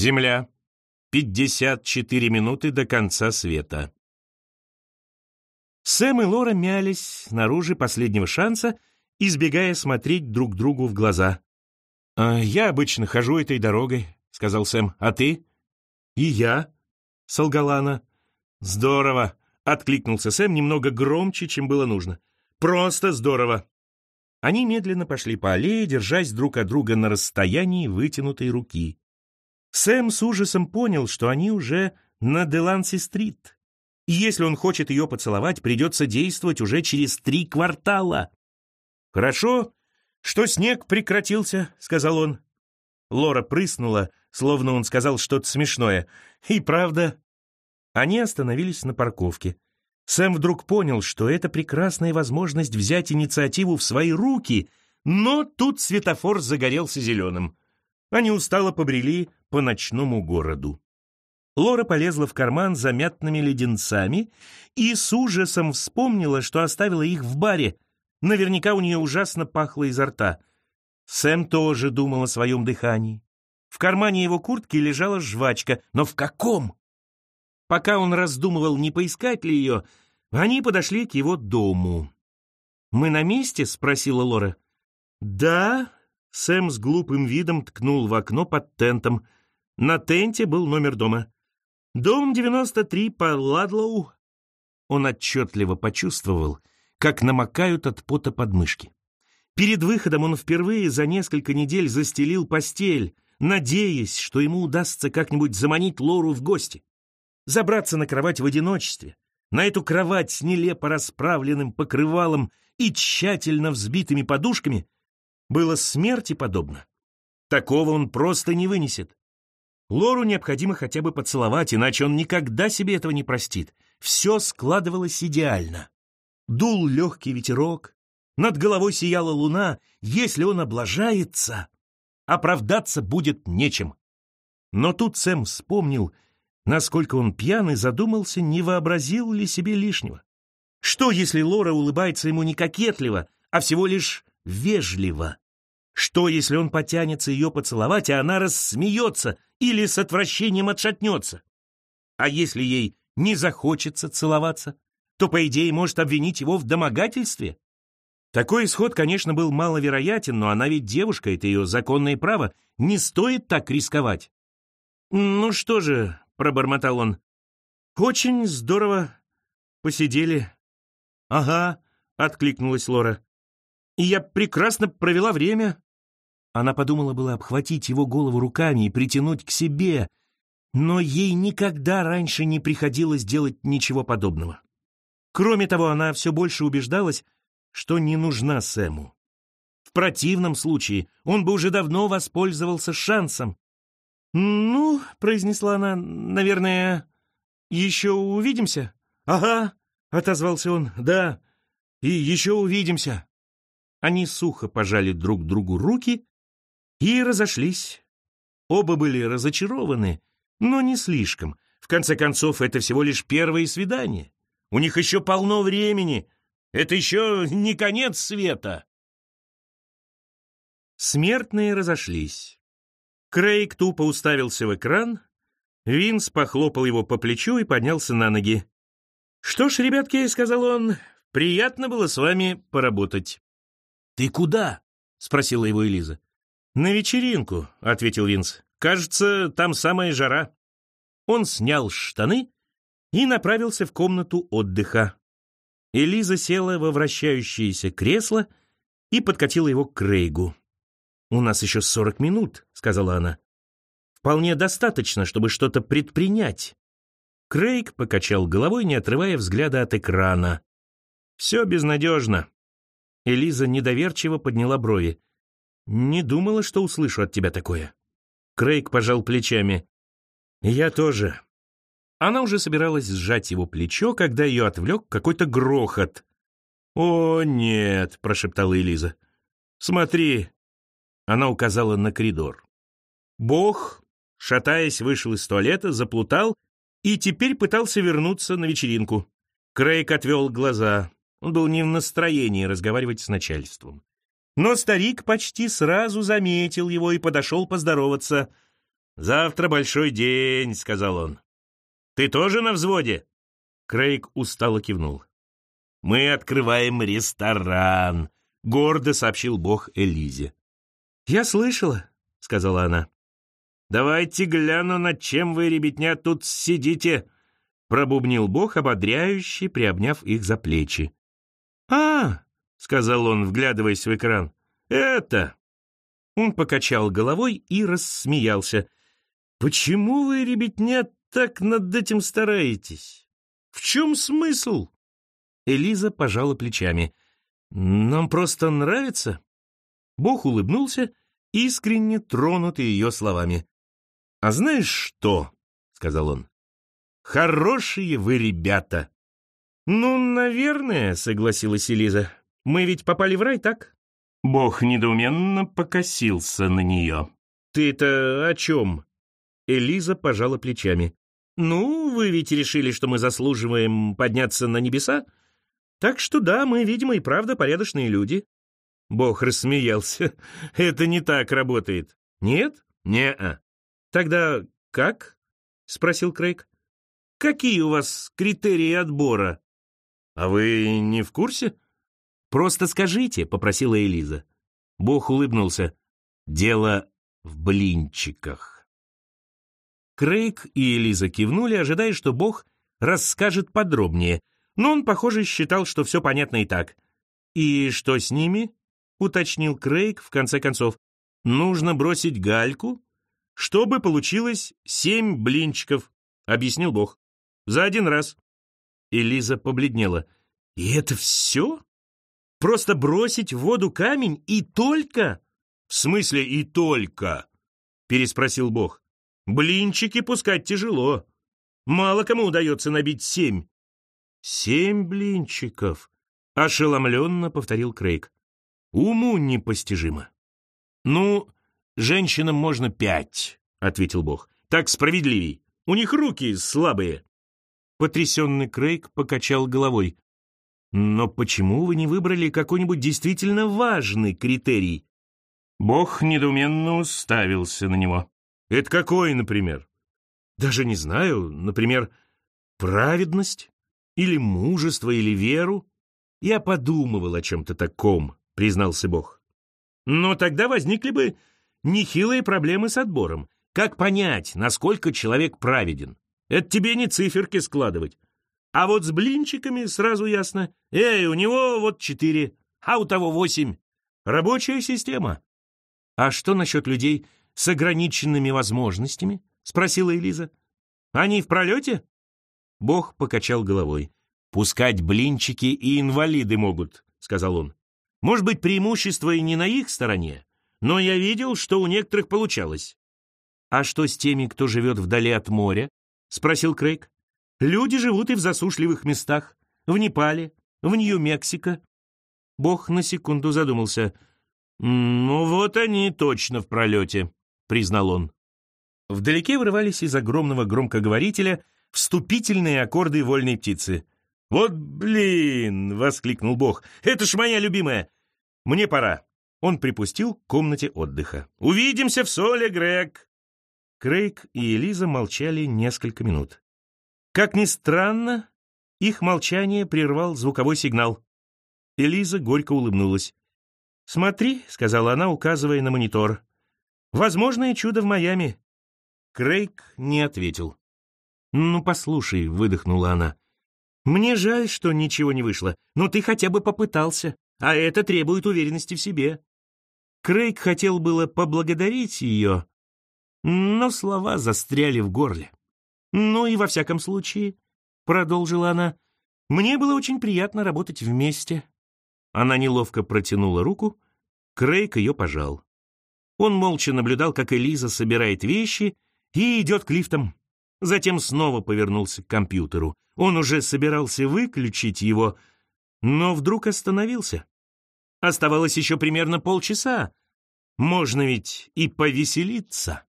Земля. 54 минуты до конца света. Сэм и Лора мялись снаружи последнего шанса, избегая смотреть друг другу в глаза. «А «Я обычно хожу этой дорогой», — сказал Сэм. «А ты?» «И я», — солгала она. «Здорово», — откликнулся Сэм немного громче, чем было нужно. «Просто здорово». Они медленно пошли по аллее, держась друг от друга на расстоянии вытянутой руки. Сэм с ужасом понял, что они уже на Деланси-стрит. И если он хочет ее поцеловать, придется действовать уже через три квартала. «Хорошо, что снег прекратился», — сказал он. Лора прыснула, словно он сказал что-то смешное. И правда. Они остановились на парковке. Сэм вдруг понял, что это прекрасная возможность взять инициативу в свои руки, но тут светофор загорелся зеленым. Они устало побрели по ночному городу. Лора полезла в карман за мятными леденцами и с ужасом вспомнила, что оставила их в баре. Наверняка у нее ужасно пахло изо рта. Сэм тоже думал о своем дыхании. В кармане его куртки лежала жвачка, но в каком? Пока он раздумывал, не поискать ли ее, они подошли к его дому. «Мы на месте?» — спросила Лора. «Да», — Сэм с глупым видом ткнул в окно под тентом. На тенте был номер дома. «Дом 93 по Ладлоу». Он отчетливо почувствовал, как намокают от пота подмышки. Перед выходом он впервые за несколько недель застелил постель, надеясь, что ему удастся как-нибудь заманить Лору в гости. Забраться на кровать в одиночестве, на эту кровать с нелепо расправленным покрывалом и тщательно взбитыми подушками, было смерти подобно. Такого он просто не вынесет. Лору необходимо хотя бы поцеловать, иначе он никогда себе этого не простит. Все складывалось идеально. Дул легкий ветерок, над головой сияла луна. Если он облажается, оправдаться будет нечем. Но тут Сэм вспомнил, насколько он пьяный, задумался, не вообразил ли себе лишнего. Что, если Лора улыбается ему не кокетливо, а всего лишь вежливо? Что, если он потянется ее поцеловать, а она рассмеется или с отвращением отшатнется? А если ей не захочется целоваться, то, по идее, может обвинить его в домогательстве? Такой исход, конечно, был маловероятен, но она ведь девушка, это ее законное право. Не стоит так рисковать. «Ну что же», — пробормотал он, — «очень здорово посидели». «Ага», — откликнулась Лора. «И я прекрасно провела время». Она подумала было обхватить его голову руками и притянуть к себе, но ей никогда раньше не приходилось делать ничего подобного. Кроме того, она все больше убеждалась, что не нужна Сэму. В противном случае он бы уже давно воспользовался шансом. «Ну», — произнесла она, — «наверное, еще увидимся?» «Ага», — отозвался он, — «да, и еще увидимся». Они сухо пожали друг другу руки и разошлись. Оба были разочарованы, но не слишком. В конце концов, это всего лишь первое свидание. У них еще полно времени, это еще не конец света. Смертные разошлись. Крейг тупо уставился в экран, Винс похлопал его по плечу и поднялся на ноги. «Что ж, ребятки», — сказал он, — «приятно было с вами поработать». «Ты куда?» — спросила его Элиза. «На вечеринку», — ответил Винс. «Кажется, там самая жара». Он снял штаны и направился в комнату отдыха. Элиза села во вращающееся кресло и подкатила его к Крейгу. «У нас еще сорок минут», — сказала она. «Вполне достаточно, чтобы что-то предпринять». Крейг покачал головой, не отрывая взгляда от экрана. «Все безнадежно». Элиза недоверчиво подняла брови. «Не думала, что услышу от тебя такое». Крейг пожал плечами. «Я тоже. Она уже собиралась сжать его плечо, когда ее отвлек какой-то грохот. «О, нет!» — прошептала Элиза. «Смотри!» Она указала на коридор. Бог, шатаясь, вышел из туалета, заплутал и теперь пытался вернуться на вечеринку. Крейг отвел глаза. Он был не в настроении разговаривать с начальством. Но старик почти сразу заметил его и подошел поздороваться. «Завтра большой день», — сказал он. «Ты тоже на взводе?» Крейг устало кивнул. «Мы открываем ресторан», — гордо сообщил Бог Элизе. «Я слышала», — сказала она. «Давайте гляну, над чем вы, ребятня, тут сидите», — пробубнил Бог, ободряющий, приобняв их за плечи. «А, — сказал он, вглядываясь в экран, — это...» Он покачал головой и рассмеялся. «Почему вы, ребятня, так над этим стараетесь? В чем смысл?» Элиза пожала плечами. «Нам просто нравится». Бог улыбнулся, искренне тронутый ее словами. «А знаешь что?» — сказал он. «Хорошие вы ребята!» «Ну, наверное», — согласилась Элиза. «Мы ведь попали в рай, так?» Бог недоуменно покосился на нее. «Ты-то о чем?» Элиза пожала плечами. «Ну, вы ведь решили, что мы заслуживаем подняться на небеса? Так что да, мы, видимо, и правда порядочные люди». Бог рассмеялся. «Это не так работает». «Нет? Не-а». «Тогда как?» — спросил Крейг. «Какие у вас критерии отбора?» «А вы не в курсе?» «Просто скажите», — попросила Элиза. Бог улыбнулся. «Дело в блинчиках». Крейг и Элиза кивнули, ожидая, что Бог расскажет подробнее, но он, похоже, считал, что все понятно и так. «И что с ними?» — уточнил Крейг в конце концов. «Нужно бросить гальку, чтобы получилось семь блинчиков», — объяснил Бог. «За один раз». Элиза побледнела. «И это все?» Просто бросить в воду камень и только? В смысле и только? Переспросил Бог. Блинчики пускать тяжело. Мало кому удается набить семь. Семь блинчиков, ошеломленно повторил Крейг. Уму непостижимо. Ну, женщинам можно пять, ответил Бог. Так справедливей. У них руки слабые. Потрясенный Крейг покачал головой. Но почему вы не выбрали какой-нибудь действительно важный критерий? Бог недоуменно уставился на него. Это какой, например? Даже не знаю, например, праведность? Или мужество, или веру? Я подумывал о чем-то таком, признался Бог. Но тогда возникли бы нехилые проблемы с отбором. Как понять, насколько человек праведен? Это тебе не циферки складывать. А вот с блинчиками сразу ясно. Эй, у него вот четыре, а у того восемь. Рабочая система. А что насчет людей с ограниченными возможностями? Спросила Элиза. Они в пролете? Бог покачал головой. Пускать блинчики и инвалиды могут, сказал он. Может быть, преимущество и не на их стороне, но я видел, что у некоторых получалось. А что с теми, кто живет вдали от моря? Спросил Крейг. Люди живут и в засушливых местах, в Непале, в Нью-Мексико. Бог на секунду задумался. «Ну вот они точно в пролете», — признал он. Вдалеке вырывались из огромного громкоговорителя вступительные аккорды вольной птицы. «Вот блин!» — воскликнул Бог. «Это ж моя любимая! Мне пора!» Он припустил к комнате отдыха. «Увидимся в соле, Грег!» Крейг и Элиза молчали несколько минут. Как ни странно, их молчание прервал звуковой сигнал. Элиза горько улыбнулась. «Смотри», — сказала она, указывая на монитор. «Возможное чудо в Майами». Крейг не ответил. «Ну, послушай», — выдохнула она. «Мне жаль, что ничего не вышло, но ты хотя бы попытался, а это требует уверенности в себе». Крейг хотел было поблагодарить ее, но слова застряли в горле. «Ну и во всяком случае», — продолжила она, — «мне было очень приятно работать вместе». Она неловко протянула руку, Крейг ее пожал. Он молча наблюдал, как Элиза собирает вещи и идет к лифтам. Затем снова повернулся к компьютеру. Он уже собирался выключить его, но вдруг остановился. Оставалось еще примерно полчаса. Можно ведь и повеселиться.